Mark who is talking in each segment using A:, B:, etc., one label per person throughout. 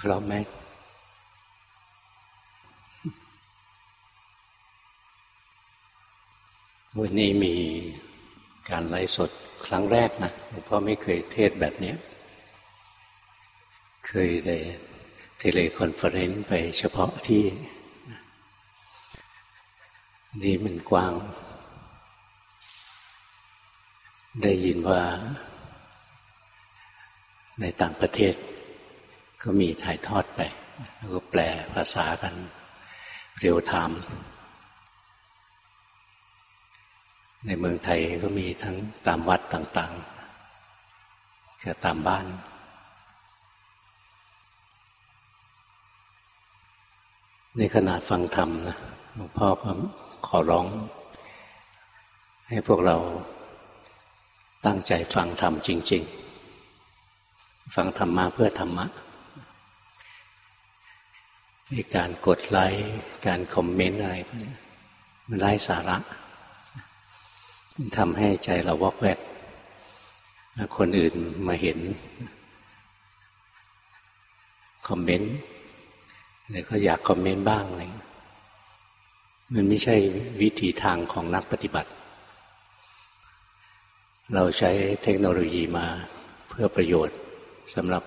A: พร้อมไหมวันนี้มีการไลฟ์สดครั้งแรกนะหลวงพ่อไม่เคยเทศน์แบบนี้ เคยได้ teleconference ไปเฉพาะที่ นี่มันกว้าง ได้ยินว่าในต่างประเทศ ก็มีถ่ายทอดไปแล้วก็แปลภาษากันเรียวไทม์ในเมืองไทยก็มีทั้งตามวัดต่างๆกับตามบ้าน ในขนาดฟังธรรมนะหลวงพ่อก็ขอร้อง ให้พวกเราตั้งใจฟังธรรมจริง ๆ ฟังธรรมมาเพื่อธรรมะ การกดไลค์การคอมเมนต์อะไรพวกนี้มันไร้สาระทำให้ใจเราวอกแวกคนอื่นมาเห็น คอมเมนต์แล้วก็อยากคอมเมนต์บ้างอะไรมันไม่ใช่วิธีทางของนักปฏิบัติ เราใช้เทคโนโลยีมาเพื่อประโยชน์สำหรับ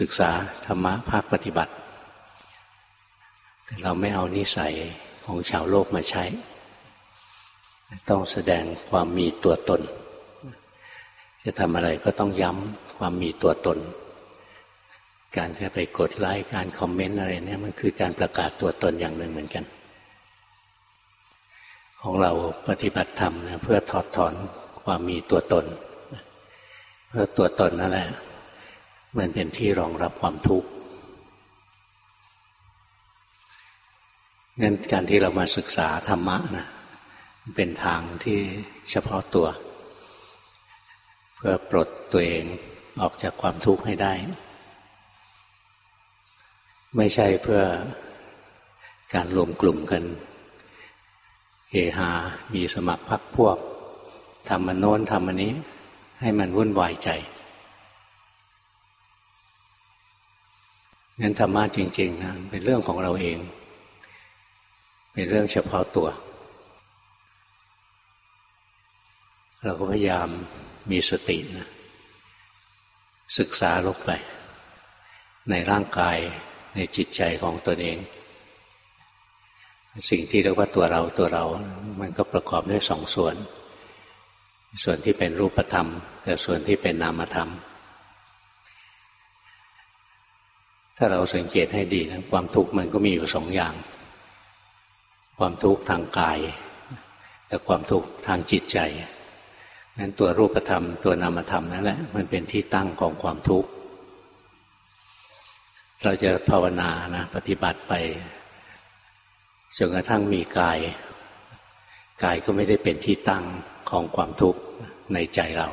A: ศึกษาธรรมะภาคปฏิบัติ เราไม่เอานิสัยของชาวโลกมาใช้ ต้องแสดงความมีตัวตน จะทำอะไรก็ต้องย้ำความมีตัวตน การจะไปกดไลค์การคอมเมนต์อะไรเนี่ยมันคือการประกาศตัวตนอย่างหนึ่งเหมือนกัน ของเราปฏิบัติธรรมนะเพื่อถอดถอนความมีตัวตน เพื่อตัวตนนั่นแหละ มันเป็นที่รองรับความทุกข์ งั้นการที่เรามาศึกษาธรรมะนะเป็นทางที่เฉพาะตัว เพื่อปลดตัวเองออกจากความทุกข์ให้ได้ ไม่ใช่เพื่อการรวมกลุ่มกันเฮฮา มีสมัครพักพวกทำมันโน้นทำมันนี้ ให้มันวุ่นวายใจงั้นธรรมะจริง ๆนะเป็นเรื่องของเราเอง เป็นเรื่องเฉพาะตัว เราก็พยายามมีสตินะศึกษาลงไป ในร่างกายในจิตใจของตนเอง สิ่งที่เรียกว่าตัวเราตัวเรา มันก็ประกอบด้วยสองส่วน ส่วนที่เป็นรูปธรรมกับส่วนที่เป็นนามธรรม ถ้าเราสังเกตให้ดีนะความทุกข์มันก็มีอยู่สองอย่าง ความทุกข์ทางกายและความทุกข์ทางจิตใจนั้นตัวรูปธรรมตัวนามธรรมนั่นแหละมันเป็นที่ตั้งของความทุกข์เราจะภาวนานะปฏิบัติไปจนกระทั่งมีกาย กายก็ไม่ได้เป็นที่ตั้งของความทุกข์ในใจเรา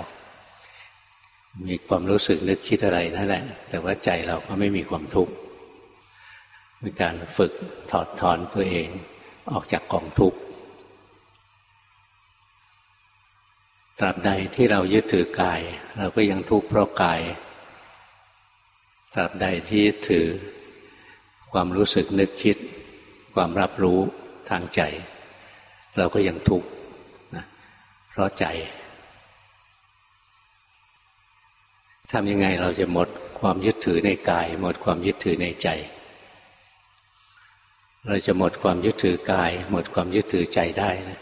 A: มีความรู้สึกนึกคิดอะไรนั่นแหละ แต่ว่าใจเราก็ไม่มีความทุกข์มีการฝึกถอดถอนตัวเอง ออกจากกองทุกข์ตราบใดที่เรายึดถือกาย เราก็ยังทุกข์เพราะกายตราบใดที่ยึดถือความรู้สึกนึกคิด ความรับรู้ทางใจ เราก็ยังทุกข์นะเพราะใจทำยังไงเราจะหมดความยึดถือในกาย หมดความยึดถือในใจ เราจะหมดความยึดถือกาย หมดความยึดถือใจได้นะ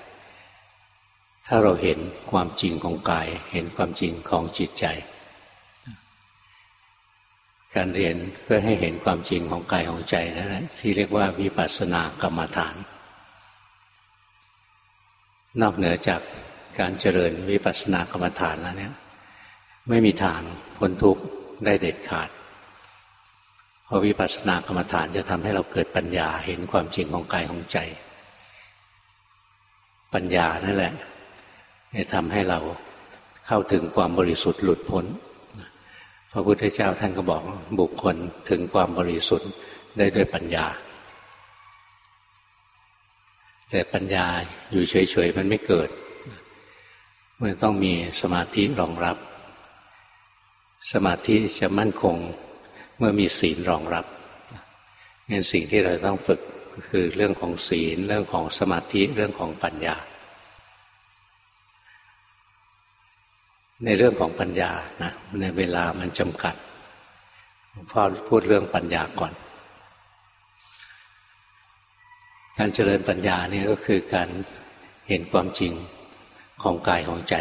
A: ถ้าเราเห็นความจริงของกาย เห็นความจริงของจิตใจ การเรียนเพื่อให้เห็นความจริงของกายของใจนั่นแหละที่เรียกว่าวิปัสสนากรรมฐาน นอกเหนือจากการเจริญวิปัสสนากรรมฐานแล้วเนี่ย ไม่มีทางพ้นทุกข์ได้เด็ดขาด เพราะวิปัสสนากรรมฐานจะทำให้เราเกิดปัญญาเห็นความจริงของกายของใจ ปัญญานั่นแหละจะทำให้เราเข้าถึงความบริสุทธิ์หลุดพ้น พระพุทธเจ้าท่านก็บอกบุคคลถึงความบริสุทธิ์ได้ด้วยปัญญา แต่ปัญญาอยู่เฉยๆมันไม่เกิด มันต้องมีสมาธิรองรับ สมาธิจะมั่นคง เมื่อมีศีลรองรับงั้นสิ่งที่เราต้องฝึกก็คือเรื่องของศีล เรื่องของสมาธิเรื่องของปัญญา ในเรื่องของปัญญานะในเวลามันจำกัดพ่อพูดเรื่องปัญญาก่อน การเจริญปัญญาเนี่ยก็คือการเห็นความจริงของกายของใจ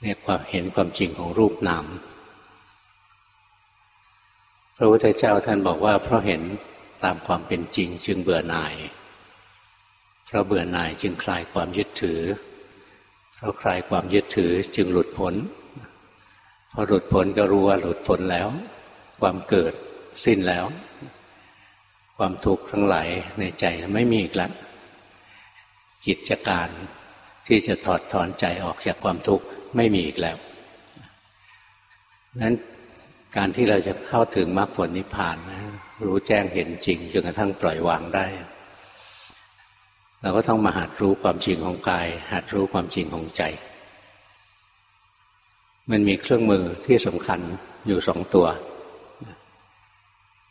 A: เนี่ยความเห็นความจริงของรูปนาม พระพุทธเจ้าท่านบอกว่า เพราะเห็นตามความเป็นจริงจึงเบื่อหน่าย เพราะเบื่อหน่ายจึงคลายความยึดถือ เพราะคลายความยึดถือจึงหลุดพ้นพอหลุดพ้นก็รู้ว่าหลุดพ้นแล้ว ความเกิดสิ้นแล้ว ความทุกข์ทั้งหลายในใจไม่มีอีกแล้วกิจการที่จะถอดถอนใจออกจากความทุกข์ไม่มีอีกแล้วนั้น การที่เราจะเข้าถึงมรรคผลนิพพานนะรู้แจ้งเห็นจริงจนกระทั่งปล่อยวางได้ เราก็ต้องมาหัดรู้ความจริงของกาย หัดรู้ความจริงของใจ มันมีเครื่องมือที่สำคัญอยู่สองตัว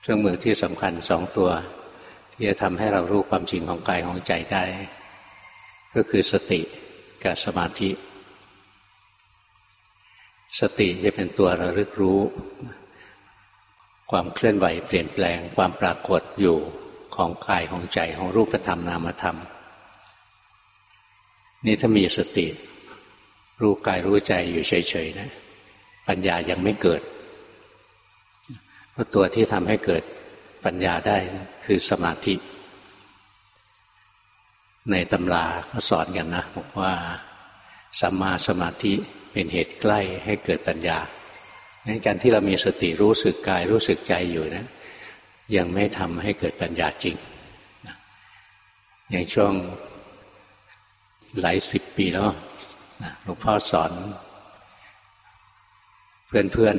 A: เครื่องมือที่สำคัญสองตัว ที่จะทำให้เรารู้ความจริงของกายของใจได้ ก็คือสติกับสมาธิ สติจะเป็นตัวระลึกรู้ ความเคลื่อนไหวเปลี่ยนแปลงความปรากฏอยู่ของกายของใจของรูปธรรมนามธรรม นี่ถ้ามีสติ รู้กายรู้ใจอยู่เฉยๆนะปัญญายังไม่เกิดเพราะตัวที่ทำให้เกิดปัญญาได้คือสมาธิ ในตำราก็สอนกันนะบอกว่าสัมมาสมาธิ เป็นเหตุใกล้ให้เกิดปัญญางั้นการที่เรามีสติรู้สึกกายรู้สึกใจอยู่นะยังไม่ทำให้เกิดปัญญาจริงอย่างช่วงหลายสิบปีแล้วหลวงพ่อสอน เพื่อน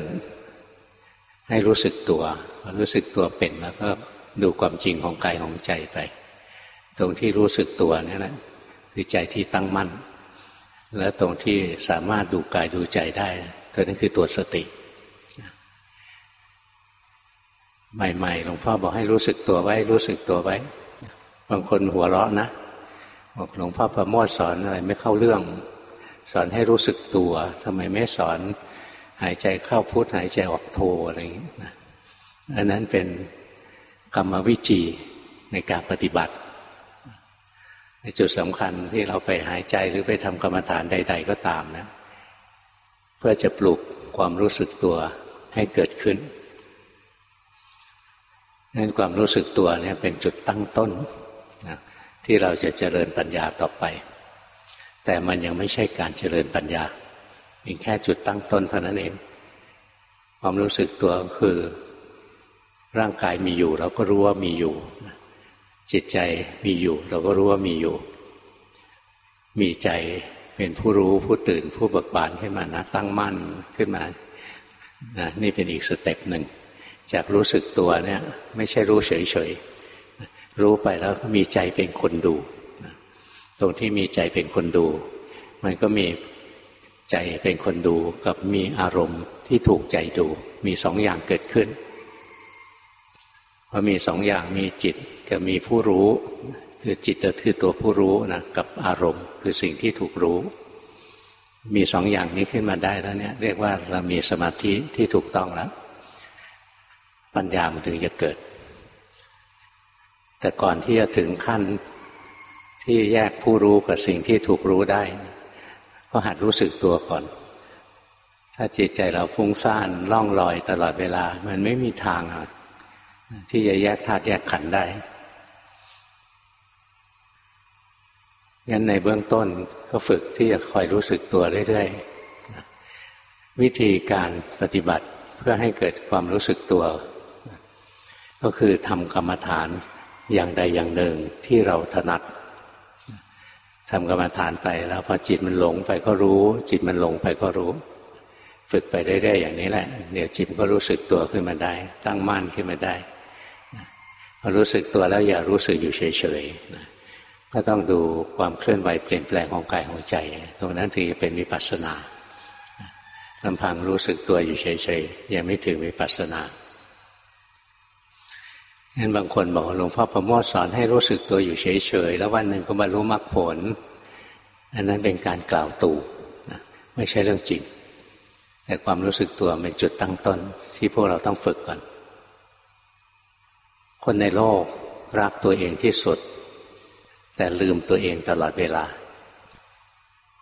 A: ๆ ให้รู้สึกตัวรู้สึกตัวเป็นแล้วก็ดูความจริงของกายของใจไป ตรงที่รู้สึกตัวนี่แหละคือใจที่ตั้งมั่น และตรงที่สามารถดูกายดูใจได้ตัวนั้นคือตัวสติ ใหม่ๆหลวงพ่อบอกให้รู้สึกตัวไว้ รู้สึกตัวไว้ บางคนหัวเราะนะบอกหลวงพ่อประโมทสอนอะไรไม่เข้าเรื่อง สอนให้รู้สึกตัวทำไมไม่สอน หายใจเข้าพุทหายใจออกโทอะไรอย่างนี้นะอันนั้นเป็นกรรมวิจีในการปฏิบัติ จุดสำคัญที่เราไปหายใจหรือไปทำกรรมฐานใด ๆ ก็ตามนะ เพื่อจะปลุกความรู้สึกตัวให้เกิดขึ้นนั้นความรู้สึกตัวเนี่ยเป็นจุดตั้งต้นนะที่เราจะเจริญปัญญาต่อไป แต่มันยังไม่ใช่การเจริญปัญญาเพียงแค่จุดตั้งต้นเท่านั้นเอง ความรู้สึกตัวคือร่างกายมีอยู่ เราก็รู้ว่ามีอยู่ จิตใจมีอยู่ เราก็รู้ว่ามีอยู่ มีใจเป็นผู้รู้ผู้ตื่นผู้เบิกบานขึ้นมานะ ตั้งมั่นขึ้นมานะนี่เป็นอีกสเต็ปหนึ่งจากรู้สึกตัวเนี่ยไม่ใช่รู้เฉยๆรู้ไปแล้วก็มีใจเป็นคนดู ตรงที่มีใจเป็นคนดู มันก็มีใจเป็นคนดูกับมีอารมณ์ที่ถูกใจดู มีสองอย่างเกิดขึ้น พอมีสองอย่างมีจิตกับมีผู้รู้ คือจิตคือตัวผู้รู้นะกับอารมณ์ คือสิ่งที่ถูกรู้ มีสองอย่างนี้ขึ้นมาได้แล้วเนี่ย เรียกว่าเรามีสมาธิที่ถูกต้องแล้ว ปัญญามันถึงจะเกิด แต่ก่อนที่จะถึงขั้นที่แยกผู้รู้กับสิ่งที่ถูกรู้ได้ ก็หัดรู้สึกตัวก่อน ถ้าจิตใจเราฟุ้งซ่านล่องลอยตลอดเวลา มันไม่มีทางอะ ที่จะแยกธาตุแยกขันธ์ได้งั้นในเบื้องต้นก็ฝึกที่จะคอยรู้สึกตัวเรื่อยๆ วิธีการปฏิบัติเพื่อให้เกิดความรู้สึกตัว ก็คือทำกรรมฐานอย่างใดอย่างหนึ่งที่เราถนัดทำกรรมฐานไปแล้วพอจิตมันหลงไปก็รู้ จิตมันหลงไปก็รู้ ฝึกไปเรื่อยๆอย่างนี้แหละ เดี๋ยวจิตก็รู้สึกตัวขึ้นมาได้ ตั้งมั่นขึ้นมาได้ รู้สึกตัวแล้วอย่ารู้สึกอยู่เฉยๆนะก็ต้องดูความเคลื่อนไหวเปลี่ยนแปลงของกายของใจ ตรงนั้นถึงจะเป็นวิปัสสนาลำพังรู้สึกตัวอยู่เฉยๆยังไม่ถึงวิปัสสนางั้นบางคนบอกหลวงพ่อประโมทสอนให้รู้สึกตัวอยู่เฉยๆแล้ววันหนึ่งก็บรรลุมรรคผลอันนั้นเป็นการกล่าวตู่นะไม่ใช่เรื่องจริง แต่ความรู้สึกตัวเป็นจุดตั้งต้นที่พวกเราต้องฝึกก่อน คนในโลกรักตัวเองที่สุด แต่ลืมตัวเองตลอดเวลา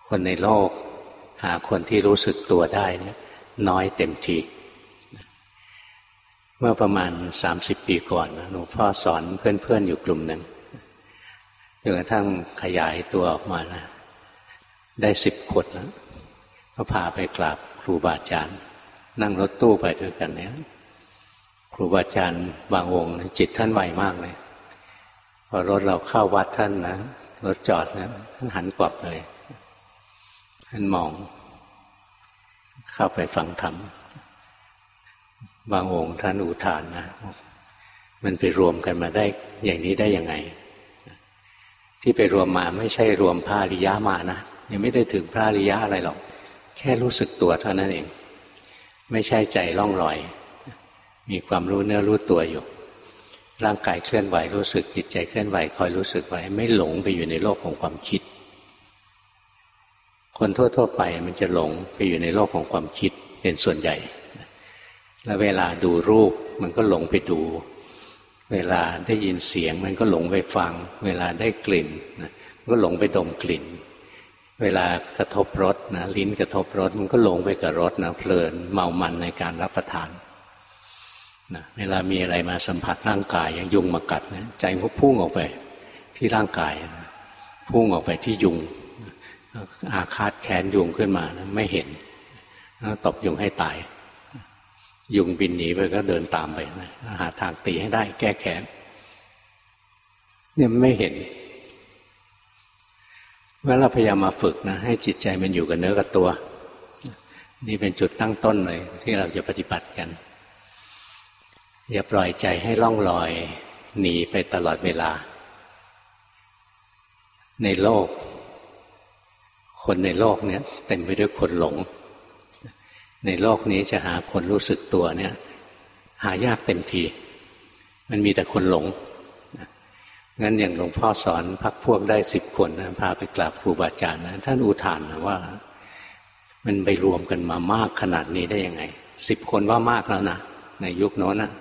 A: คนในโลกหาคนที่รู้สึกตัวได้เนี่ยน้อยเต็มทีเมื่อประมาณสามสิบปีก่อนหลวงพ่อสอนเพื่อนๆอยู่กลุ่มหนึ่งจนกระทั่งขยายตัวออกมานะได้สิบคนแล้วก็พาไปกราบครูบาอาจารย์ นั่งรถตู้ไปด้วยกันเนี่ย ครูบาอาจารย์บางองค์จิตท่านไวมากเลยพอรถเราเข้าวัดท่านนะรถจอดนะท่านหันกลับเลย ท่านมอง เข้าไปฟังธรรมบางองค์ท่านอุทานนะมันไปรวมกันมาได้อย่างนี้ได้ยังไง ที่ไปรวมมาไม่ใช่รวมพระอริยะมานะยังไม่ได้ถึงพระอริยะอะไรหรอก แค่รู้สึกตัวเท่านั้นเอง ไม่ใช่ใจล่องลอย มีความรู้เนื้อรู้ตัวอยู่ ร่างกายเคลื่อนไหวรู้สึกจิตใจเคลื่อนไหวคอยรู้สึกไว้ ไม่หลงไปอยู่ในโลกของความคิด คนทั่ว ๆ ไปมันจะหลงไปอยู่ในโลกของความคิดเป็นส่วนใหญ่ แล้วเวลาดูรูปมันก็หลงไปดู เวลาได้ยินเสียงมันก็หลงไปฟัง เวลาได้กลิ่นมันก็หลงไปดมกลิ่นเวลากระทบรสนะลิ้นกระทบรสมันก็หลงไปกับรสนะเพลินเมามันในการรับประทาน นะเวลามีอะไรมาสัมผัสร่างกายอย่างยุงมากัดนะใจก็พุ่งออกไปที่ร่างกายนะพุ่งออกไปที่ยุง อาคาดแขนยุงขึ้นมานะไม่เห็นตบยุงให้ตาย ยุงบินหนีไปก็เดินตามไปนะหาทางตีให้ได้ แก้แค้นเนี่ยไม่เห็นเมื่อเราพยายามมาฝึกนะให้จิตใจมันอยู่กับเนื้อกับตัว นี่เป็นจุดตั้งต้นเลย ที่เราจะปฏิบัติกัน อย่าปล่อยใจให้ล่องลอย หนีไปตลอดเวลา ในโลก คนในโลกเนี้ยเต็มไปด้วยคนหลง ในโลกนี้จะหาคนรู้สึกตัวเนี่ย หายากเต็มที มันมีแต่คนหลงงั้นอย่างหลวงพ่อสอนพักพวกได้สิบคนนะพาไปกราบครูบาอาจารย์นะท่านอุทานนะว่า มันไปรวมกันมามากขนาดนี้ได้ยังไงสิบคนว่ามากแล้วนะในยุคโน้นนะ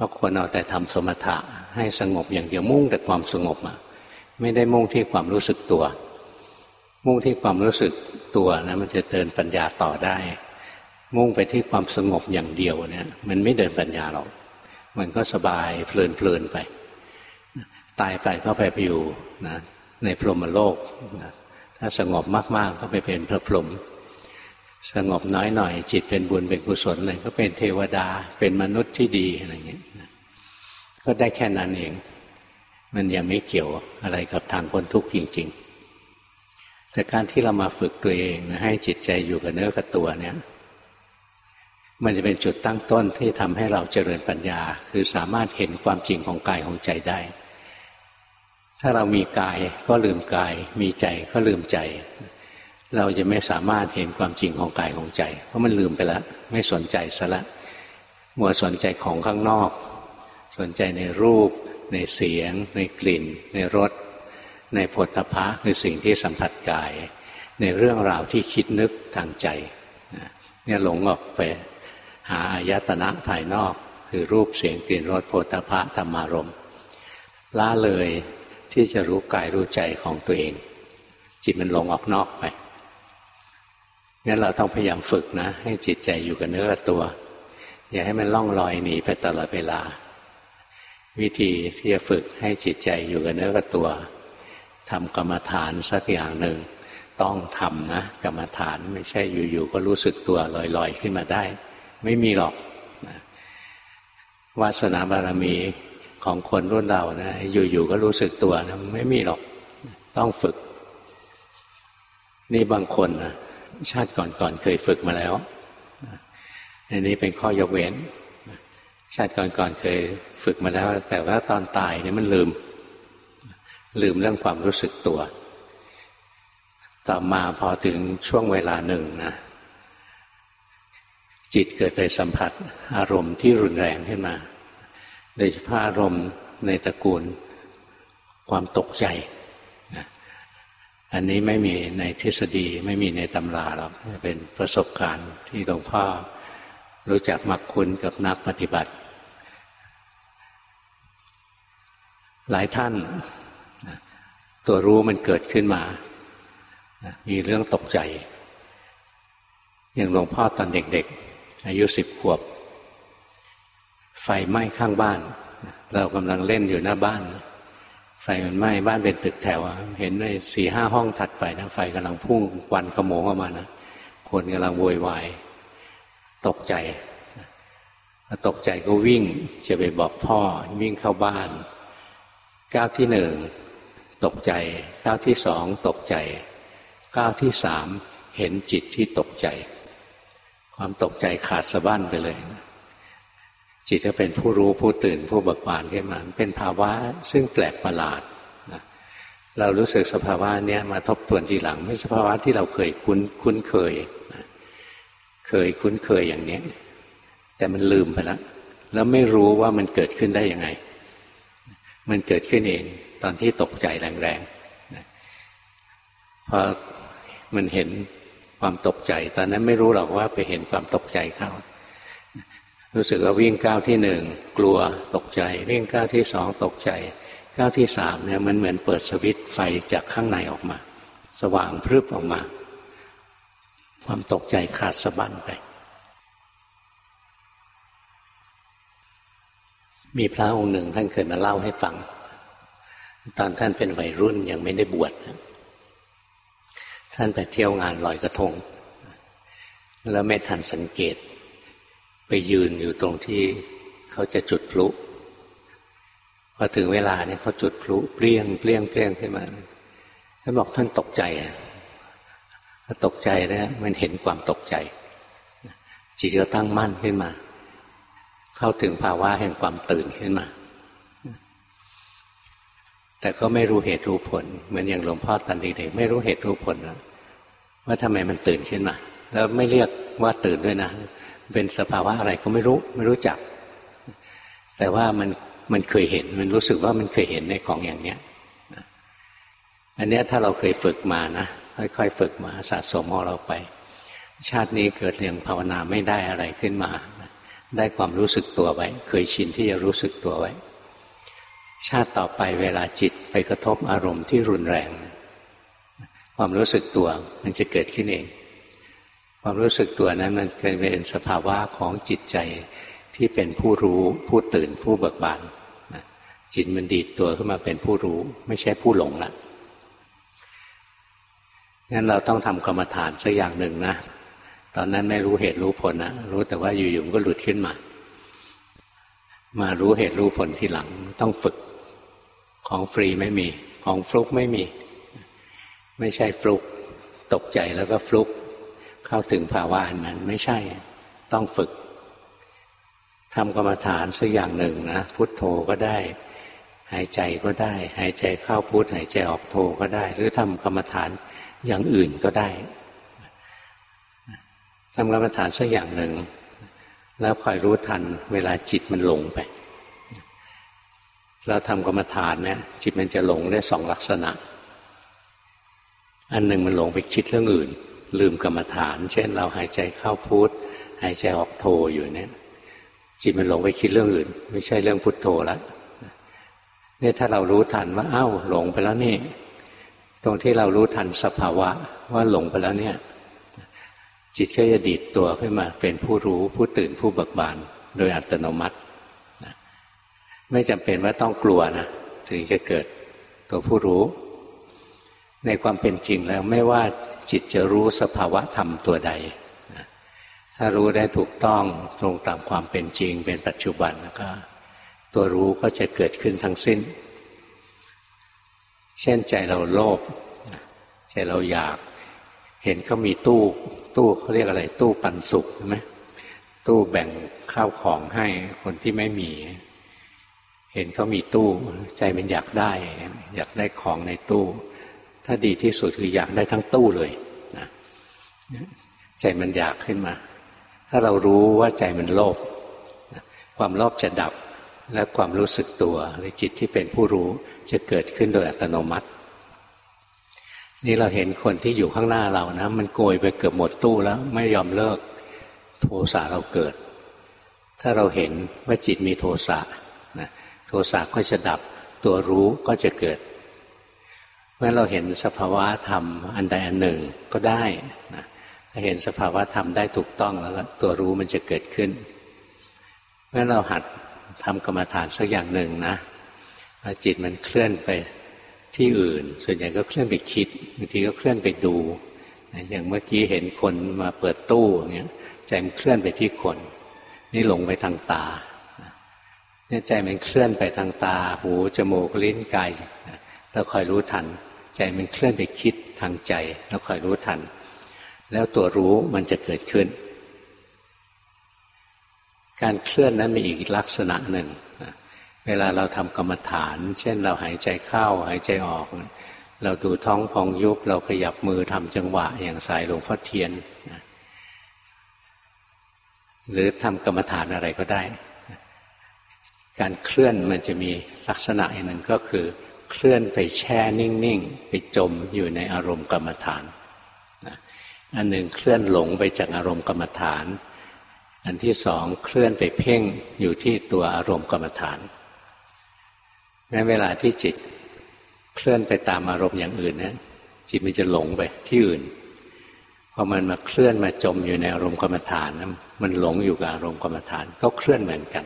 A: เพราะคนเอาแต่ทำสมถะให้สงบอย่างเดียวมุ่งแต่ความสงบอะไม่ได้มุ่งที่ความรู้สึกตัว มุ่งที่ความรู้สึกตัวนะมันจะเดินปัญญาต่อได้ มุ่งไปที่ความสงบอย่างเดียวเนี่ย มันไม่เดินปัญญาหรอกมันก็สบายเพลินเพลินไป ตายไปก็ไปไปอยู่นะในพรหมโลกนะถ้าสงบมากๆก็ไปเป็นพระพรหม สงบน้อยหน่อย จิตเป็นบุญเป็นกุศลเลยก็เป็นเทวดาเป็นมนุษย์ที่ดีอะไรอย่างเงี้ยก็ได้แค่นั้นเอง มันยังไม่เกี่ยวอะไรกับทางคนทุกข์จริง ๆ แต่การที่เรามาฝึกตัวเองให้จิตใจอยู่กับเนื้อกับตัวเนี่ย มันจะเป็นจุดตั้งต้นที่ทำให้เราเจริญปัญญา คือสามารถเห็นความจริงของกายของใจได้ ถ้าเรามีกายก็ลืมกาย มีใจก็ลืมใจ เราจะไม่สามารถเห็นความจริงของกายของใจ เพราะมันลืมไปแล้วไม่สนใจซะละมัวสนใจของข้างนอก สนใจในรูป ในเสียง ในกลิ่น ในรสในผลตภะคือสิ่งที่สัมผัสกาย ในเรื่องราวที่คิดนึกทางใจเนี่ยหลงออกไปหาอายตนะภายนอก คือรูปเสียงกลิ่นรสโผฏฐะธรรมารมละเลยที่จะรู้กายรู้ใจของตัวเอง จิตมันหลงออกนอกไป งั้นเราต้องพยายามฝึกนะ ให้จิตใจอยู่กับเนื้อกับตัว อย่าให้มันล่องลอยหนีไปตลอดเวลา วิธีที่จะฝึกให้จิตใจอยู่กับเนื้อกับตัวทำกรรมฐานสักอย่างหนึ่งต้องทำนะกรรมฐานไม่ใช่อยู่ๆก็รู้สึกตัวลอยๆขึ้นมาได้ ไม่มีหรอกวาสนาบารมีของคนรุ่นเรานะอยู่ๆก็รู้สึกตัวนะไม่มีหรอก ต้องฝึก นี่บางคนนะ ชาติก่อนๆเคยฝึกมาแล้วอันนี้เป็นข้อยกเว้น ชาติก่อนๆเคยฝึกมาแล้ว แต่ว่าตอนตายเนี่ยมันลืม ลืมเรื่องความรู้สึกตัว ต่อมาพอถึงช่วงเวลาหนึ่งนะจิตเกิดไปสัมผัสอารมณ์ที่รุนแรงขึ้นมา โดยเฉพาะอารมณ์ในตระกูลความตกใจ อันนี้ไม่มีในทฤษฎีไม่มีในตำราหรอกเป็นประสบการณ์ที่หลวงพ่อรู้จักมักคุ้นกับนักปฏิบัติ หลายท่าน ตัวรู้มันเกิดขึ้นมา มีเรื่องตกใจ อย่างหลวงพ่อตอนเด็กๆ อายุสิบขวบ ไฟไหม้ข้างบ้าน เรากำลังเล่นอยู่หน้าบ้าน ไฟมันไหม้บ้านเป็นตึกแถวเห็นในสี่ห้าห้องถัดไปนะไฟกำลังพุ่งควันขโมงออกมานะคนกำลังโวยวายตกใจตกใจก็วิ่งจะไปบอกพ่อ วิ่งเข้าบ้านก้าวที่หนึ่งตกใจก้าวที่สองตกใจก้าวที่สามเห็นจิตที่ตกใจ ความตกใจขาดสะบั้นไปเลย จิตจะเป็นผู้รู้ผู้ตื่นผู้เบิกบานขึ้นมาเป็นภาวะซึ่งแปลกประหลาดนะเรารู้สึกสภาวะนี้มาทบทวนทีหลัง ไม่สภาวะที่เราเคยคุ้นคุ้นเคยนะเคยคุ้นเคยอย่างนี้แต่มันลืมไปแล้วแล้วไม่รู้ว่ามันเกิดขึ้นได้ยังไง มันเกิดขึ้นเองตอนที่ตกใจแรงๆพอมันเห็นความตกใจ ตอนนั้นไม่รู้หรอกว่าไปเห็นความตกใจเข้า รู้สึกว่าวิ่งก้าวที่หนึ่งกลัวตกใจ วิ่งก้าวที่สองตกใจก้าวที่สามเนี่ยมันเหมือนเปิดสวิตไฟจากข้างในออกมา สว่างพรึบออกมา ความตกใจขาดสะบั้นไป มีพระองค์หนึ่งท่านเคยมาเล่าให้ฟัง ตอนท่านเป็นวัยรุ่นยังไม่ได้บวชท่านไปเที่ยวงานลอยกระทง แล้วไม่ทันสังเกต ไปยืนอยู่ตรงที่เขาจะจุดพลุพอถึงเวลาเนี่ยเขาจุดพลุเปรี้ยงเปรี้ยงเปรี้ยงขึ้นมาท่านบอกท่านตกใจอะตกใจนะมันเห็นความตกใจจิตก็ตั้งมั่นขึ้นมา เข้าถึงภาวะแห่งความตื่นขึ้นมา แต่ก็ไม่รู้เหตุรู้ผล เหมือนอย่างหลวงพ่อตอนเด็กๆไม่รู้เหตุรู้ผลว่าทำไมมันตื่นขึ้นมา แล้วไม่เรียกว่าตื่นด้วยนะ เป็นสภาวะอะไรก็ไม่รู้ไม่รู้จัก แต่ว่ามันมันเคยเห็น มันรู้สึกว่ามันเคยเห็นในของอย่างเนี้ยอันนี้ถ้าเราเคยฝึกมานะค่อยๆฝึกมาสะสมของเราไป ชาตินี้เกิดเรื่องภาวนาไม่ได้อะไรขึ้นมา ได้ความรู้สึกตัวไว้ เคยชินที่จะรู้สึกตัวไว้ ชาติต่อไปเวลาจิตไปกระทบอารมณ์ที่รุนแรง ความรู้สึกตัวมันจะเกิดขึ้นเอง ความรู้สึกตัวนั้นมันเป็นสภาวะของจิตใจที่เป็นผู้รู้ผู้ตื่นผู้เบิกบานจิตมันดีดตัวขึ้นมาเป็นผู้รู้ ไม่ใช่ผู้หลงละงั้นเราต้องทำกรรมฐานสักอย่างหนึ่งนะตอนนั้นไม่รู้เหตุรู้ผลนะรู้แต่ว่าอยู่ๆก็หลุดขึ้นมา มารู้เหตุรู้ผลทีหลังต้องฝึกของฟรีไม่มี ของฟลุกไม่มี ไม่ใช่ฟลุก ตกใจแล้วก็ฟลุก เข้าถึงภาวะนั้นไม่ใช่ต้องฝึกทำกรรมฐานสักอย่างหนึ่งนะพุทโธก็ได้ หายใจก็ได้ หายใจเข้าพุทหายใจออกโธก็ได้ หรือทำกรรมฐานอย่างอื่นก็ได้ทำกรรมฐานสักอย่างหนึ่ง แล้วคอยรู้ทันเวลาจิตมันหลงไป เราทำกรรมฐานเนี่ยจิตมันจะหลงได้สองลักษณะ อันหนึ่งมันหลงไปคิดเรื่องอื่น ลืมกรรมฐาน เช่น เราหายใจเข้าพุทหายใจออกโทอยู่เนี่ยจิตมันหลงไปคิดเรื่องอื่น ไม่ใช่เรื่องพุทโธล้วเนี่ยถ้าเรารู้ทันว่าอ้าวหลงไปแล้วนี่ ตรงที่เรารู้ทันสภาวะว่าหลงไปแล้วเนี่ย จิตก็จะดีดตัวขึ้นมา เป็นผู้รู้ผู้ตื่นผู้เบิกบาน โดยอัตโนมัติไม่จำเป็นว่าต้องกลัวนะถึงจะเกิดตัวผู้รู้ ในความเป็นจริงแล้วไม่ว่าจิตจะรู้สภาวะธรรมตัวใด ถ้ารู้ได้ถูกต้องตรงตามความเป็นจริง เป็นปัจจุบันแล้วก็ ตัวรู้ก็จะเกิดขึ้นทั้งสิ้น เช่นใจเราโลภใจเราอยาก เห็นเขามีตู้ ตู้เขาเรียกอะไร ตู้ปันสุกใช่ไหมตู้แบ่งข้าวของให้คนที่ไม่มี เห็นเขามีตู้ ใจมันอยากได้ อยากได้ของในตู้ ถ้าดีที่สุดคืออยากได้ทั้งตู้เลยนะใจมันอยากขึ้นมา ถ้าเรารู้ว่าใจมันโลภความโลภจะดับและความรู้สึกตัวหรือจิตที่เป็นผู้รู้จะเกิดขึ้นโดยอัตโนมัติ นี่เราเห็นคนที่อยู่ข้างหน้าเรานะ มันโกยไปเกือบหมดตู้แล้วไม่ยอมเลิก โทสะเราเกิด ถ้าเราเห็นว่าจิตมีโทสะนะโทสะก็จะดับตัวรู้ก็จะเกิด เมื่อเราเห็นสภาวะธรรมอันใดอันหนึ่งก็ได้นะถ้าเห็นสภาวะธรรมได้ถูกต้องแล้วตัวรู้มันจะเกิดขึ้นเมื่อเราหัดทำกรรมฐานสักอย่างหนึ่งนะจิตมันเคลื่อนไปที่อื่น ส่วนใหญ่ก็เคลื่อนไปคิดบางทีก็เคลื่อนไปดูอย่างเมื่อกี้เห็นคนมาเปิดตู้อย่างเงี้ยใจมันเคลื่อนไปที่คน นี่หลงไปทางตาเนี่ยใจมันเคลื่อนไปทางตา หูจมูกลิ้นกายเราคอยรู้ทัน ใจมันเคลื่อนไปคิดทางใจเราคอยรู้ทัน แล้วตัวรู้มันจะเกิดขึ้น การเคลื่อนนั้นมีอีกลักษณะหนึ่งเวลาเราทำกรรมฐาน เช่น เราหายใจเข้าหายใจออก เราดูท้องพองยุบเราขยับมือทำจังหวะอย่างสายหลวงพ่อเทียน หรือทำกรรมฐานอะไรก็ได้ การเคลื่อนมันจะมีลักษณะอีกหนึ่งก็คือ เคลื่อนไปแช่นิ่งๆ ไปจมอยู่ในอารมณ์กรรมฐานอันหนึ่งเคลื่อนหลงไปจากอารมณ์กรรมฐาน อันที่สองเคลื่อนไปเพ่งอยู่ที่ตัวอารมณ์กรรมฐานงั้นเวลาที่จิตเคลื่อนไปตามอารมณ์อย่างอื่นนะจิตมันจะหลงไปที่อื่นพอมันมาเคลื่อนมาจมอยู่ในอารมณ์กรรมฐานนะมันหลงอยู่กับอารมณ์กรรมฐานก็เคลื่อนเหมือนกัน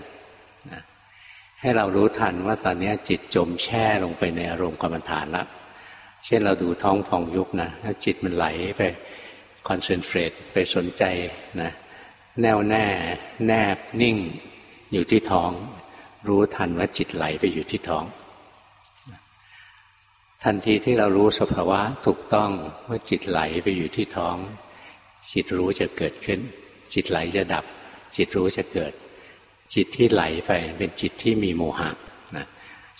A: ให้เรารู้ทันว่าตอนนี้จิตจมแช่ลงไปในอารมณ์กรรมฐานแล้วเช่นเราดูท้องพองยุบนะแล้วจิตมันไหลไปคอนเซนเทรตไปสนใจนะแน่วแน่ แนบนิ่งอยู่ที่ท้อง รู้ทันว่าจิตไหลไปอยู่ที่ท้อง ทันทีที่เรารู้สภาวะถูกต้องว่าจิตไหลไปอยู่ที่ท้อง จิตรู้จะเกิดขึ้น จิตไหลจะดับ จิตรู้จะเกิด จิตที่ไหลไปเป็นจิตที่มีโมหะนะ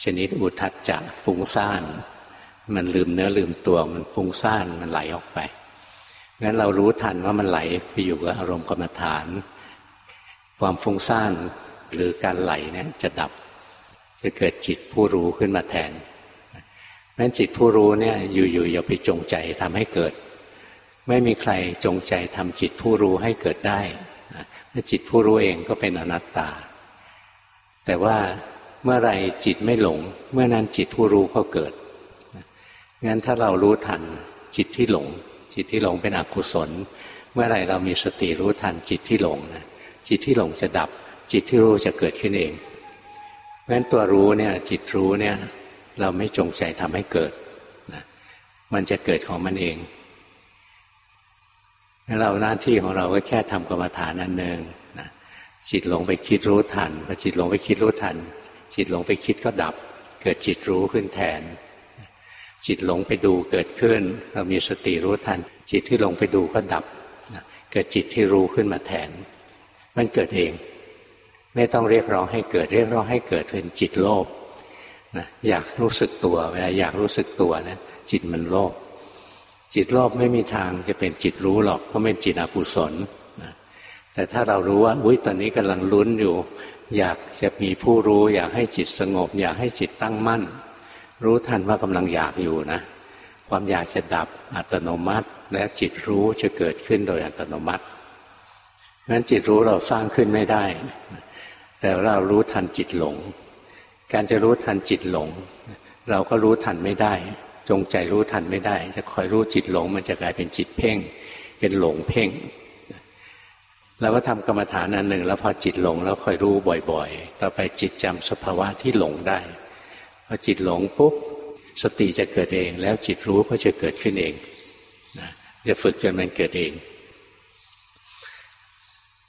A: ชนิดอุทัจจะฟุ้งซ่าน มันลืมเนื้อลืมตัวมันฟุ้งซ่านมันไหลออกไปงั้นเรารู้ทันว่ามันไหลไปอยู่กับอารมณ์กรรมฐาน ความฟุ้งซ่านหรือการไหลเนี่ยจะดับจะเกิดจิตผู้รู้ขึ้นมาแทนนั้นจิตผู้รู้เนี่ยอยู่ๆอย่าไปจงใจทำให้เกิด ไม่มีใครจงใจทำจิตผู้รู้ให้เกิดได้ จิตผู้รู้เองก็เป็นอนัตตา แต่ว่าเมื่อไรจิตไม่หลง เมื่อนั้นจิตผู้รู้ก็เกิดงั้นถ้าเรารู้ทันจิตที่หลง จิตที่หลงเป็นอกุศล เมื่อไรเรามีสติรู้ทันจิตที่หลงนะจิตที่หลงจะดับ จิตที่รู้จะเกิดขึ้นเองเพราะฉะนั้นตัวรู้เนี่ยจิตรู้เนี่ยเราไม่จงใจทำให้เกิดนะมันจะเกิดของมันเอง เราหน้าที่ของเราก็แค่ทำกรรมฐานอันหนึ่งนะจิตหลงไปคิดรู้ทันพอจิตหลงไปคิดรู้ทัน จิตหลงไปคิดก็ดับ เกิดจิตรู้ขึ้นแทน จิตหลงไปดูเกิดขึ้น เรามีสติรู้ทัน จิตที่หลงไปดูก็ดับเกิดจิตที่รู้ขึ้นมาแทน มันเกิดเอง ไม่ต้องเรียกร้องให้เกิดเรียกร้องให้เกิดเป็นจิตโลภนะอยากรู้สึกตัวเวลาอยากรู้สึกตัวนะจิตมันโลภ จิตโลภไม่มีทางจะเป็นจิตรู้หรอกเพราะเป็นจิตอกุศลแต่ถ้าเรารู้ว่าอุ้ยตอนนี้กำลังลุ้นอยู่ อยากจะมีผู้รู้ อยากให้จิตสงบ อยากให้จิตตั้งมั่น รู้ทันว่ากำลังอยากอยู่นะ ความอยากจะดับอัตโนมัติ และจิตรู้จะเกิดขึ้นโดยอัตโนมัติงั้นจิตรู้เราสร้างขึ้นไม่ได้ แต่เรารู้ทันจิตหลง การจะรู้ทันจิตหลง เราก็รู้ทันไม่ได้ จงใจรู้ทันไม่ได้ จะคอยรู้จิตหลง มันจะกลายเป็นจิตเพ่ง เป็นหลงเพ่งเราก็ทำกรรมฐานอันหนึ่ง แล้วพอจิตหลงแล้วคอยรู้บ่อยๆ ต่อไปจิตจำสภาวะที่หลงได้พอจิตหลงปุ๊บสติจะเกิดเอง แล้วจิตรู้ก็จะเกิดขึ้นเองนะจะฝึกจนมันเกิดเอง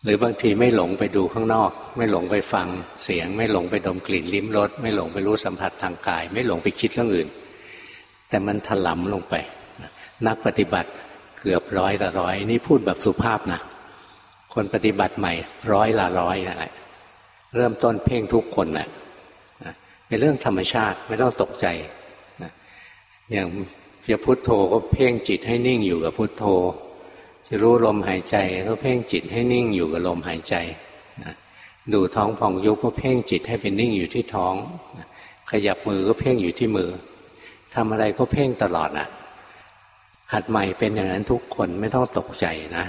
A: หรือบางทีไม่หลงไปดูข้างนอก ไม่หลงไปฟังเสียง ไม่หลงไปดมกลิ่นลิ้มรสไม่หลงไปรู้สัมผัสทางกาย ไม่หลงไปคิดเรื่องอื่น แต่มันถลำลงไป นักปฏิบัติเกือบร้อยละร้อยนี่พูดแบบสุภาพนะคนปฏิบัติใหม่ ร้อยละร้อยนั่นแหละเริ่มต้นเพ่งทุกคนแหละเป็นเรื่องธรรมชาติไม่ต้องตกใจอย่างจะพุโทโธก็เพ่งจิตให้นิ่งอยู่กับพุโทโธ จะรู้ลมหายใจก็เพ่งจิตให้นิ่งอยู่กับลมหายใจดูท้องพองยุบก็เพ่งจิตให้เป็นนิ่งอยู่ที่ท้อง ขยับมือก็เพ่งอยู่ที่มือ ทำอะไรก็เพ่งตลอดอะ หัดใหม่เป็นอย่างนั้นทุกคนไม่ต้องตกใจนะ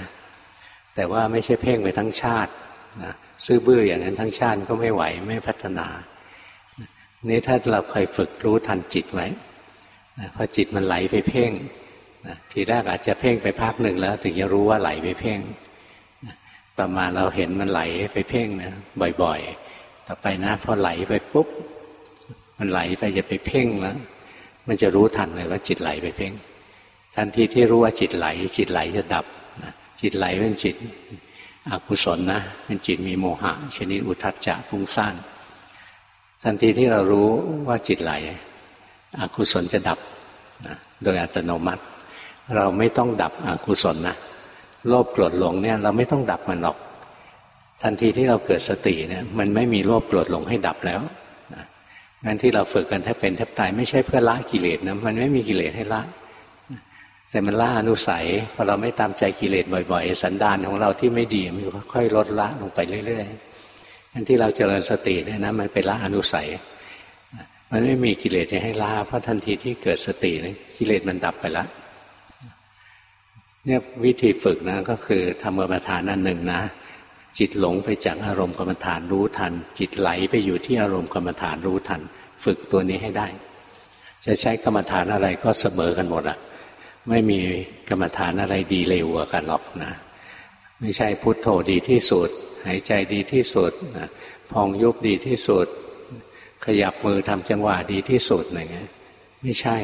A: แต่ว่าไม่ใช่เพ่งไปทั้งชาตินะซื่อบื้ออย่างนั้นทั้งชาติก็ไม่ไหวไม่พัฒนานี่ถ้าเราเคยฝึกรู้ทันจิตไว้พอจิตมันไหลไปเพ่งทีแรกอาจจะเพ่งไปพักหนึ่งแล้ว ถึงจะรู้ว่าไหลไปเพ่งต่อมาเราเห็นมันไหลไปเพ่งนะบ่อย ๆ ต่อไปนะพอไหลไปปุ๊บ มันไหลไปจะไปเพ่งแล้ว มันจะรู้ทันเลยว่าจิตไหลไปเพ่งทันทีที่รู้ว่าจิตไหล จิตไหลจะดับจิตไหลเป็นจิตอกุศลนะเป็นจิตมีโมหะ ชนิดอุทัจจะฟุ้งซ่านทันทีที่เรารู้ว่าจิตไหล อกุศลจะดับนะโดยอัตโนมัติ เราไม่ต้องดับอกุศลนะโลภโกรธหลงเนี่ยเราไม่ต้องดับมันหรอก ทันทีที่เราเกิดสติเนี่ยมันไม่มีโลภโกรธหลงให้ดับแล้ว งั้นที่เราฝึกกันแทบเป็นแทบตายไม่ใช่เพื่อละกิเลสนะมันไม่มีกิเลสให้ละ แต่มันละอนุสัยพอเราไม่ตามใจกิเลสบ่อย ๆ สันดานของเราที่ไม่ดีมันค่อยๆลดละลงไปเรื่อยๆงั้นที่เราเจริญสติเนี่ยนะมันเป็นละอนุสัย มันไม่มีกิเลสให้ละเพราะทันทีที่เกิดสติกิเลสมันดับไปแล้วเนี่ยวิธีฝึกนะก็คือทำกรรมฐานอันหนึ่งนะ จิตหลงไปจากอารมณ์กรรมฐานรู้ทัน จิตไหลไปอยู่ที่อารมณ์กรรมฐานรู้ทัน ฝึกตัวนี้ให้ได้ จะใช้กรรมฐานอะไรก็เสมอกันหมดอะไม่มีกรรมฐานอะไรดีเร็วกว่ากันหรอกนะ ไม่ใช่พุทโธดีที่สุด หายใจดีที่สุดนะพองยุบดีที่สุด ขยับมือทำจังหวะดีที่สุดอะไรเงี้ยไม่ใช่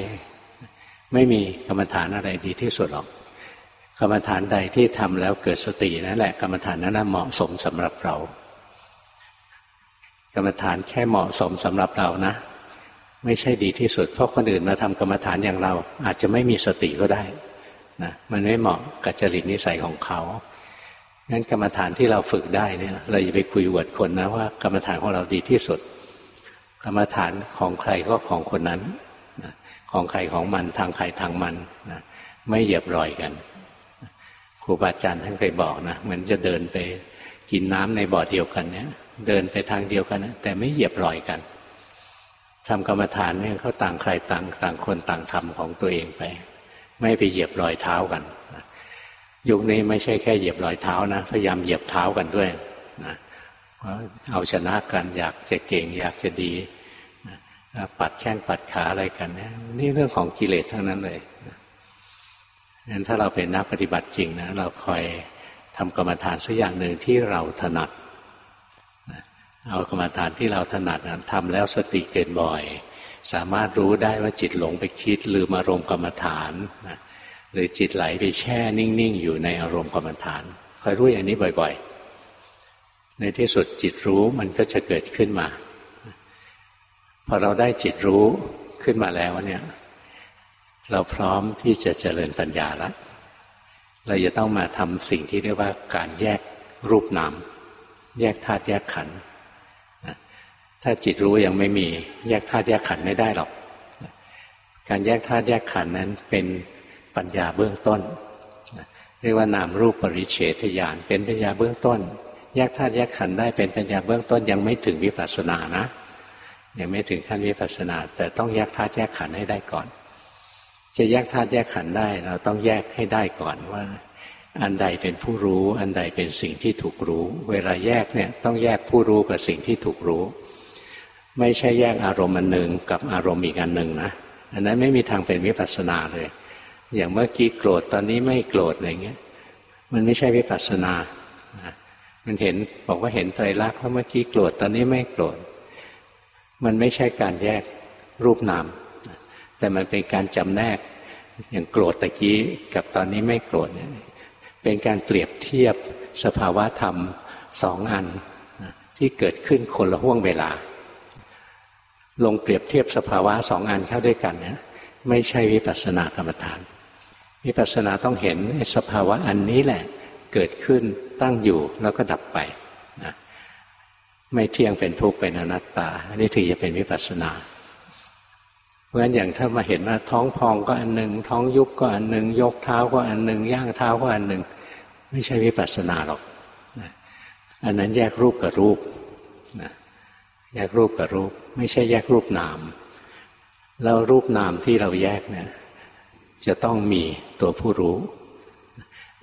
A: ไม่มีกรรมฐานอะไรดีที่สุดหรอก กรรมฐานใดที่ทำแล้วเกิดสตินั่นแหละกรรมฐานนั้นเหมาะสมสำหรับเรา กรรมฐานแค่เหมาะสมสำหรับเรานะ ไม่ใช่ดีที่สุดเพราะคนอื่นมาทำกรรมฐานอย่างเรา อาจจะไม่มีสติก็ได้นะมันไม่เหมาะกับจริตนิสัยของเขางั้นกรรมฐานที่เราฝึกได้เนี่ย เราอย่าไปคุยวดคนนะว่ากรรมฐานของเราดีที่สุด กรรมฐานของใครก็ของคนนั้น ของใครของมันทางใครทางมันนะไม่เหยียบรอยกัน ครูบาอาจารย์ท่านเคยบอกนะเหมือนจะเดินไปกินน้ำในบ่อเดียวกันเนี่ย เดินไปทางเดียวกันนะแต่ไม่เหยียบรอยกันทำกรรมฐานเนี่ยเขาต่างใครต่างต่างคนต่างทำของตัวเองไป ไม่ไปเหยียบรอยเท้ากันยุคนี้ไม่ใช่แค่เหยียบรอยเท้านะพยายามเหยียบเท้ากันด้วยนะเอาชนะกันอยากจะเก่ง อยากจะดีปัดแข้งปัดขาอะไรกันเนี่ยนี่เรื่องของกิเลสทั้งนั้นเลย งั้นถ้าเราเป็นนักปฏิบัติจริงนะเราคอยทำกรรมฐานสักอย่างหนึ่งที่เราถนัดเอากรรมฐานที่เราถนัดทำแล้วสติเกิดบ่อย สามารถรู้ได้ว่าจิตหลงไปคิดลืมอารมณ์กรรมฐานหรือจิตไหลไปแช่นิ่ง ๆ อยู่ในอารมณ์กรรมฐานคอยรู้อย่างนี้บ่อย ๆ ในที่สุดจิตรู้มันก็จะเกิดขึ้นมาพอเราได้จิตรู้ขึ้นมาแล้วเนี่ย เราพร้อมที่จะเจริญปัญญาแล้วเราจะต้องมาทำสิ่งที่เรียกว่าการแยกรูปนามแยกธาตุแยกขันธ์ถ้าจิตรู้ยังไม่มีแยกธาตุแยกขันธ์ไม่ได้หรอก การแยกธาตุแยกขันธ์นั้นเป็นปัญญาเบื้องต้น เรียกว่านามรูปปริเฉทญาณเป็นปัญญาเบื้องต้น แยกธาตุแยกขันธ์ได้เป็นปัญญาเบื้องต้นยังไม่ถึงวิปัสสนานะยังไม่ถึงขั้นวิปัสสนา แต่ต้องแยกธาตุแยกขันธ์ให้ได้ก่อน จะแยกธาตุแยกขันธ์ได้ เราต้องแยกให้ได้ก่อนว่า อันใดเป็นผู้รู้ อันใดเป็นสิ่งที่ถูกรู้ เวลาแยกเนี่ยต้องแยกผู้รู้กับสิ่งที่ถูกรู้ ไม่ใช่แยกอารมณ์อันหนึ่งกับอารมณ์อีกอันหนึ่งนะอันนั้นไม่มีทางเป็นวิปัสสนาเลย อย่างเมื่อกี้โกรธตอนนี้ไม่โกรธอะไรเงี้ย มันไม่ใช่วิปัสสนามันเห็นบอกว่าเห็นไตรลักษณ์เพราะเมื่อกี้โกรธตอนนี้ไม่โกรธมันไม่ใช่การแยกรูปนาม แต่มันเป็นการจำแนก อย่างโกรธตะกี้กับตอนนี้ไม่โกรธเป็นการเปรียบเทียบสภาวะธรรมสองอันที่เกิดขึ้นคนละห่วงเวลา ลงเปรียบเทียบสภาวะสองอันเข้าด้วยกันเนี่ยไม่ใช่วิปัสสนากรรมฐาน วิปัสสนาต้องเห็นสภาวะอันนี้แหละ เกิดขึ้นตั้งอยู่แล้วก็ดับไปนะไม่เที่ยงเป็นทุกข์เป็นอนัตตา อันนี้ถึงจะเป็นวิปัสสนา ราะฉะนั้นอย่างถ้ามาเห็นว่าท้องพองก็อันหนึ่งท้องยุบก็อันหนึ่งยกเท้าก็อันหนึ่งย่างเท้าก็อันหนึ่งไม่ใช่วิปัสสนาหรอกอันนั้นแยกรูปกับรูปนะแยกรูปกับรูป ไม่ใช่แยกรูปนาม แล้วรูปนามที่เราแยกเนี่ยจะต้องมีตัวผู้รู้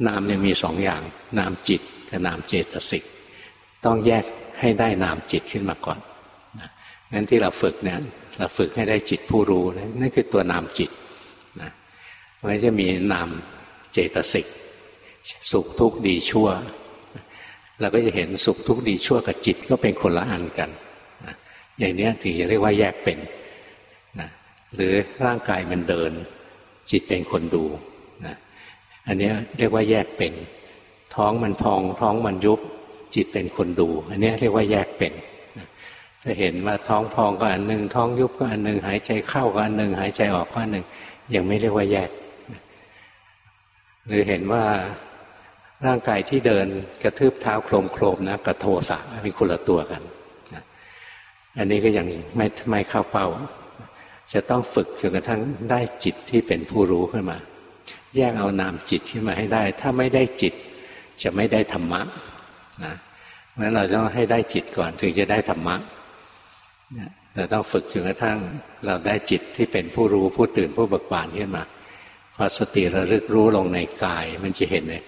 A: นามเนี่ยมีสองอย่าง นามจิตกับนามเจตสิก ต้องแยกให้ได้นามจิตขึ้นมาก่อนงั้นที่เราฝึกเนี่ย เราฝึกให้ได้จิตผู้รู้นั่นคือตัวนามจิตนะมันจะมีนามเจตสิกสุขทุกข์ดีชั่ว เราก็จะเห็นสุขทุกข์ดีชั่วกับจิตก็เป็นคนละอันกันนะอย่างนี้ถึงจะเรียกว่าแยกเป็นนะหรือร่างกายมันเดิน จิตเป็นคนดูนะอันนี้เรียกว่าแยกเป็น ท้องมันพองท้องมันยุบจิตเป็นคนดู อันนี้เรียกว่าแยกเป็น จะเห็นว่าท้องพองก็อันหนึ่งท้องยุบก็อันหนึ่งหายใจเข้าก็อันหนึ่งหายใจออกก็อันหนึ่งยังไม่เรียกว่าแยก หรือเห็นว่าร่างกายที่เดินกระทืบเท้าโครมโครมนะกับโทสะเป็นคนละตัวกันอันนี้ก็ยังไม่ไม่เข้าเป้า จะต้องฝึกจนกระทั่งได้จิตที่เป็นผู้รู้ขึ้นมา แยกเอานามจิตขึ้นมาให้ได้ ถ้าไม่ได้จิตจะไม่ได้ธรรมะนะเพราะฉะนั้นเราต้องให้ได้จิตก่อนถึงจะได้ธรรมะ เราต้องฝึกจนกระทั่งเราได้จิตที่เป็นผู้รู้ผู้ตื่นผู้เบิกบานขึ้นมาพอสติระลึกรู้ลงในกาย มันจะเห็นเลย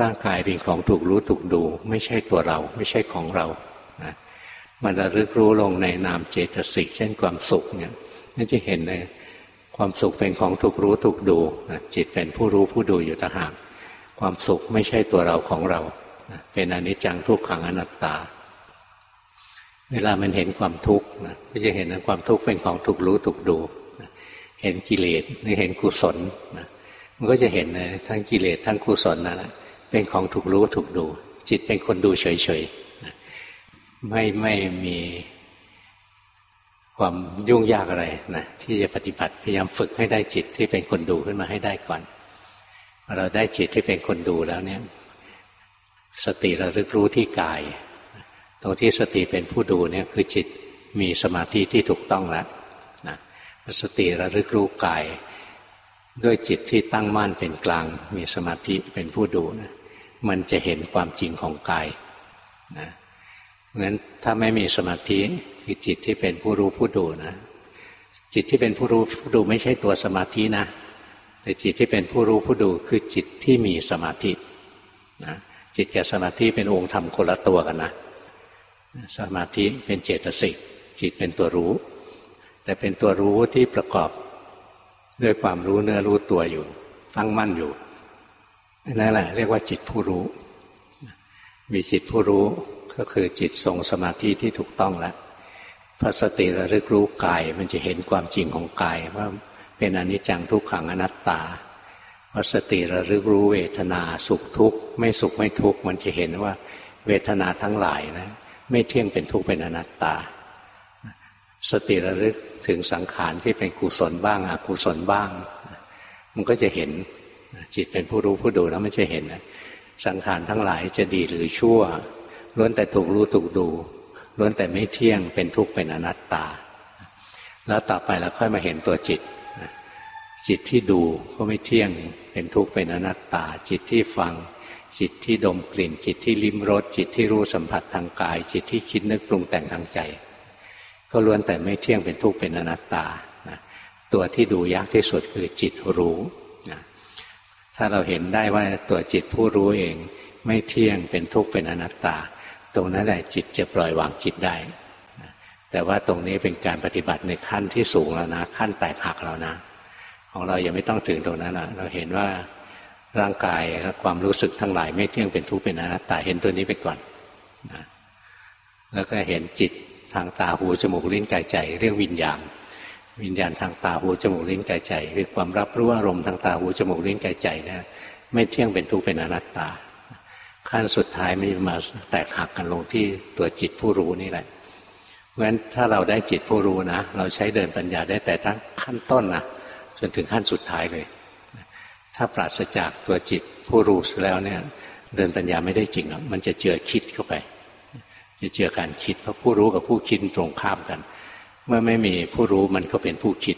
A: ร่างกายเป็นของถูกรู้ถูกดู ไม่ใช่ตัวเรา ไม่ใช่ของเรานะมันระลึกรู้ลงในนามเจตสิกเช่นความสุขเนี่ยนั่นจะเห็นเลยความสุขเป็นของถูกรู้ถูกดูนะจิตเป็นผู้รู้ผู้ดูอยู่ต่างหากความสุขไม่ใช่ตัวเราของเรานะเป็นอนิจจังทุกขังอนัตตา เวลามันเห็นความทุกข์ก็จะเห็นว่าความทุกข์เป็นของถูกรู้ถูกดู เห็นกิเลสหรือเห็นกุศลมันก็จะเห็นเลยทั้งกิเลสทั้งกุศลนั่นแหละเป็นของถูกรู้ถูกดู จิตเป็นคนดูเฉยๆไม่ไม่มีความยุ่งยากอะไรนะที่จะปฏิบัติพยายามฝึกให้ได้จิตที่เป็นคนดูขึ้นมาให้ได้ก่อน เราได้จิตที่เป็นคนดูแล้วเนี่ย สติระลึกรู้ที่กาย รงที่สติเป็นผู้ดูเนี่ยคือจิตมีสมาธิที่ถูกต้องแล้วนะสติระลึกรู้กาย ด้วยจิตที่ตั้งมั่นเป็นกลาง มีสมาธิเป็นผู้ดูนะมันจะเห็นความจริงของกายนะงั้นถ้าไม่มีสมาธิคือจิตที่เป็นผู้รู้ผู้ดูนะ จิตที่เป็นผู้รู้ผู้ดูไม่ใช่ตัวสมาธินะ แต่จิตที่เป็นผู้รู้ผู้ดูคือจิตที่มีสมาธินะจิตกับสมาธิเป็นองค์ธรรมคนละตัวกันนะ สมาธิเป็นเจตสิกจิตเป็นตัวรู้ แต่เป็นตัวรู้ที่ประกอบด้วยความรู้เนื้อรู้ตัวอยู่ตั้งมั่นอยู่นั่นแหละเรียกว่าจิตผู้รู้ มีจิตผู้รู้ก็คือจิตทรงสมาธิที่ถูกต้องแล้วพระสติระลึกรู้กาย มันจะเห็นความจริงของกายว่าเป็นอนิจจังทุกขังอนัตตาพระสติระลึกรู้เวทนาสุขทุกข์ไม่สุขไม่ทุกข์มันจะเห็นว่าเวทนาทั้งหลายนะ ไม่เที่ยงเป็นทุกข์เป็นอนัตตา สติระลึกถึงสังขารที่เป็นกุศลบ้างอกุศลบ้าง มันก็จะเห็นจิตเป็นผู้รู้ผู้ดูแล้วมันจะเห็นสังขารทั้งหลายจะดีหรือชั่วล้วนแต่ถูกรู้ถูกดูล้วนแต่ไม่เที่ยงเป็นทุกข์เป็นอนัตตา แล้วต่อไปเราค่อยมาเห็นตัวจิตจิตที่ดูก็ไม่เที่ยงเป็นทุกข์เป็นอนัตตา จิตที่ฟัง จิตที่ดมกลิ่น จิตที่ลิ้มรสจิตที่รู้สัมผัสทางกาย จิตที่คิดนึกปรุงแต่งทางใจ ก็ล้วนแต่ไม่เที่ยงเป็นทุกข์เป็นอนัตตาตัวที่ดูยากที่สุดคือจิตรู้ถ้าเราเห็นได้ว่าตัวจิตผู้รู้เอง ไม่เที่ยงเป็นทุกข์เป็นอนัตตา ตรงนั้นแหละจิตจะปล่อยวางจิตได้แต่ว่าตรงนี้เป็นการปฏิบัติในขั้นที่สูงแล้วนะ ขั้นแตกหักแล้วนะ ของเรายังไม่ต้องถึงตรงนั้นนะเราเห็นว่า ร่างกายและความรู้สึกทั้งหลาย ไม่เที่ยงเป็นทุกข์เป็นอนัตตาเห็นตัวนี้ไปก่อนนะแล้วก็เห็นจิตทางตาหูจมูกลิ้นกายใจ เรียกวิญญาณ วิญญาณทางตาหูจมูกลิ้นกายใจ คือความรับรู้อารมณ์ทางตาหูจมูกลิ้นกายใจนะไม่เที่ยงเป็นทุกข์เป็นอนัตตา ขั้นสุดท้ายมันมาแตกหักกันลงที่ตัวจิตผู้รู้นี่แหละเพราะฉะนั้นถ้าเราได้จิตผู้รู้นะ เราใช้เดินปัญญาได้แต่ทั้งขั้นต้นนะจนถึงขั้นสุดท้ายเลย ถ้าปราศจากตัวจิตผู้รู้แล้วเนี่ย เดินปัญญาไม่ได้จริงหรอกมันจะเจอคิดเข้าไป จะเจอการคิดเพราะผู้รู้กับผู้คิดตรงข้ามกัน เมื่อไม่มีผู้รู้มันก็เป็นผู้คิด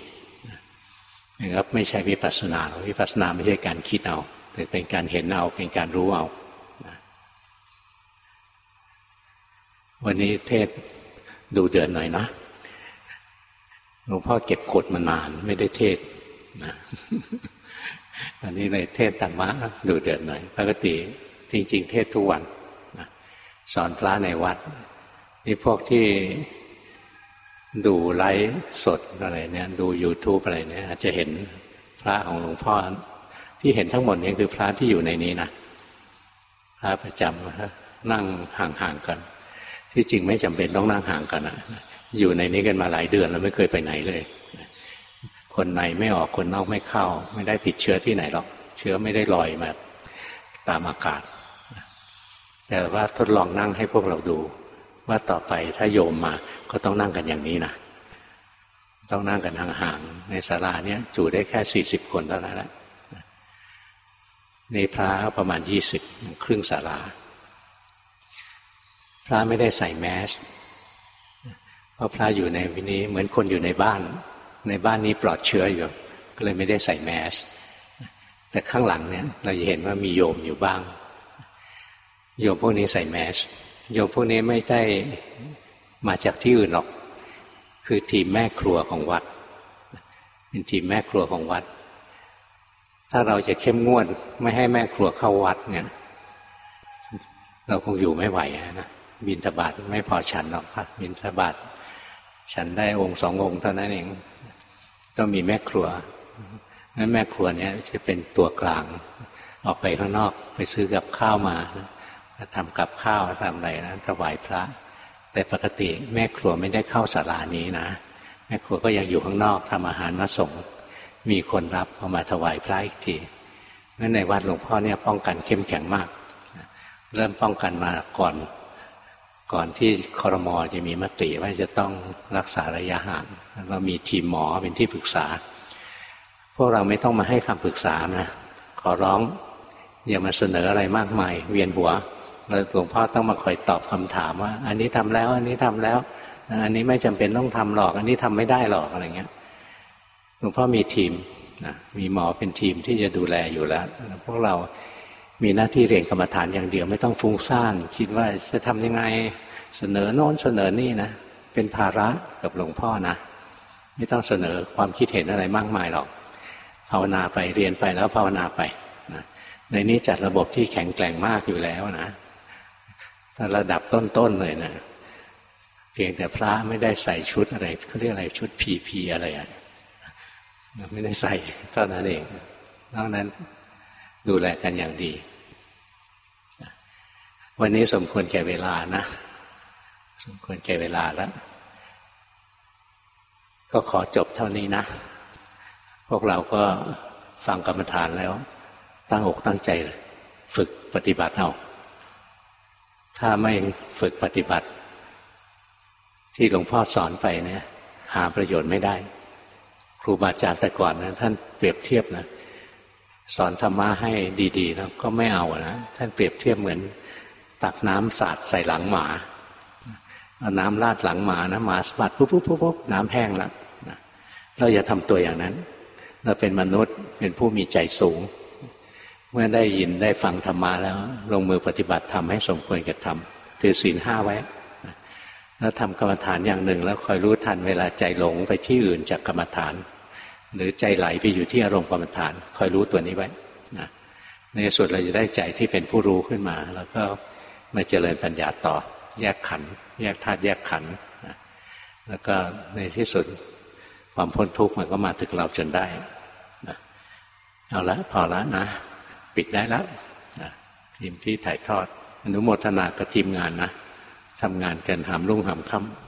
A: นะครับไม่ใช่วิปัสสนาวิปัสสนาไม่ใช่การคิดเอาแต่เป็นการเห็นเอาเป็นการรู้เอาวันนี้เทศดูเดือนหน่อยนะหลวงพ่อเก็บขดมานาน ไม่ได้เทศนะ อันนี้เลยเทศธรรมะดูเดือนหน่อยปกติจริง ๆ เทศทุกวันสอนพระในวัดนี่พวกที่ดูไลฟ์สดอะไรเนี่ย ดู YouTube อะไรเนี่ย อาจจะเห็นพระของหลวงพ่อ ที่เห็นทั้งหมดนี้คือพระที่อยู่ในนี้นะพระประจำนั่งห่างๆกัน ที่จริงไม่จำเป็นต้องนั่งห่างกันนะอยู่ในนี้กันมาหลายเดือนแล้วไม่เคยไปไหนเลย คนในไม่ออกคนนอกไม่เข้า ไม่ได้ติดเชื้อที่ไหนหรอก เชื้อไม่ได้ลอยมาตามอากาศ แต่ว่าทดลองนั่งให้พวกเราดู ว่าต่อไปถ้าโยมมาก็ต้องนั่งกันอย่างนี้นะต้องนั่งกันห่างๆในศาลาเนี้ยจูได้แค่สี่สิบคนเท่านั้นแหละในพระประมาณยี่สิบครึ่งศาลา พระไม่ได้ใส่แมสเพราะพระอยู่ในวินี้เหมือนคนอยู่ในบ้าน ในบ้านนี้ปลอดเชื้ออยู่ ก็เลยไม่ได้ใส่แมส แต่ข้างหลังเนี่ย เราจะเห็นว่ามีโยมอยู่บ้าง โยมพวกนี้ใส่แมส โยมพวกนี้ไม่ได้มาจากที่อื่นหรอก คือทีมแม่ครัวของวัด เป็นทีมแม่ครัวของวัด ถ้าเราจะเข้มงวดไม่ให้แม่ครัวเข้าวัดเนี่ย เราคงอยู่ไม่ไหวนะบินทบาทไม่พอฉันหรอกพระบินทบาทฉันได้องค์สององค์เท่านั้นเอง ต้องมีแม่ครัวนั้นแม่ครัวเนี้ยจะเป็นตัวกลาง ออกไปข้างนอกไปซื้อกับข้าวมาทำกับข้าวทำอะไรนะถวายพระ แต่ปกติแม่ครัวไม่ได้เข้าศาลานี้นะ แม่ครัวก็ยังอยู่ข้างนอกทำอาหารมาส่ง มีคนรับเอามาถวายพระอีกทีงั้นในวัดหลวงพ่อเนี่ยป้องกันเข้มแข็งมาก เริ่มป้องกันมาก่อน ก่อนที่คอรมอจะมีมติว่าจะต้องรักษาระยะห่างเรามีทีมหมอเป็นที่ปรึกษา พวกเราไม่ต้องมาให้คำปรึกษานะขอร้องอย่ามาเสนออะไรมากมาย เวียนหัวเราหลวงพ่อต้องมาคอยตอบคำถามว่า อันนี้ทำแล้ว อันนี้ทำแล้ว อันนี้ไม่จำเป็นต้องทำหรอก อันนี้ทำไม่ได้หรอกอะไรเงี้ยหลวงพ่อมีทีมนะมีหมอเป็นทีมที่จะดูแลอยู่แล้ว พวกเรา มีหน้าที่เรียนกรรมฐานอย่างเดียวไม่ต้องฟุ้งซ่านคิดว่าจะทำยังไงเสนอโน้นเสนอนี่นะเป็นภาระกับหลวงพ่อนะ ไม่ต้องเสนอความคิดเห็นอะไรมากมายหรอก ภาวนาไปเรียนไปแล้วภาวนาไปนะในนี้จัดระบบที่แข็งแกร่งมากอยู่แล้วนะระดับต้นๆเลยนะเพียงแต่พระไม่ได้ใส่ชุดอะไรเขาเรียกอะไรชุดพีพีอะไรอะไม่ได้ใส่เท่านั้นเองนอกนั้นดูแลกันอย่างดี วันนี้สมควรแก่เวลานะ สมควรแก่เวลาแล้ว ก็ขอจบเท่านี้นะ พวกเราก็ฟังกรรมฐานแล้ว ตั้งอกตั้งใจฝึกปฏิบัติเอาถ้าไม่ฝึกปฏิบัติ ที่หลวงพ่อสอนไปเนี่ย หาประโยชน์ไม่ได้ ครูบาอาจารย์แต่ก่อนนะท่านเปรียบเทียบนะสอนธรรมะให้ดี ๆ แล้วก็ไม่เอานะท่านเปรียบเทียบเหมือน ตักน้ำสาดใส่หลังหมาเอาน้ำราดหลังหมานะหมาสบัดปุ๊บปุ๊บปุ๊บปุ๊บน้ำแห้งแล้วเราอย่าทำตัวอย่างนั้น เราเป็นมนุษย์เป็นผู้มีใจสูง เมื่อได้ยินได้ฟังธรรมะแล้ว ลงมือปฏิบัติทำให้สมควรกับทำถือศีลห้าไว้แล้วทำกรรมฐานอย่างหนึ่ง แล้วคอยรู้ทันเวลาใจหลงไปที่อื่นจากกรรมฐาน หรือใจไหลไปอยู่ที่อารมณ์กรรมฐาน คอยรู้ตัวนี้ไว้นะในสุดเราจะได้ใจที่เป็นผู้รู้ขึ้นมา แล้วก็ มาเจริญปัญญาต่อ แยกขัน แยกธาตุแยกขันนะแล้วก็ในที่สุดความพ้นทุกข์มันก็มาถึงเราจนได้นะเอาละพอละนะ ปิดได้แล้วนะทีมที่ถ่ายทอดอนุโมทนากับทีมงานนะทำงานกันหามรุ่งหามค่ำ